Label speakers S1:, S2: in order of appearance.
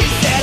S1: she said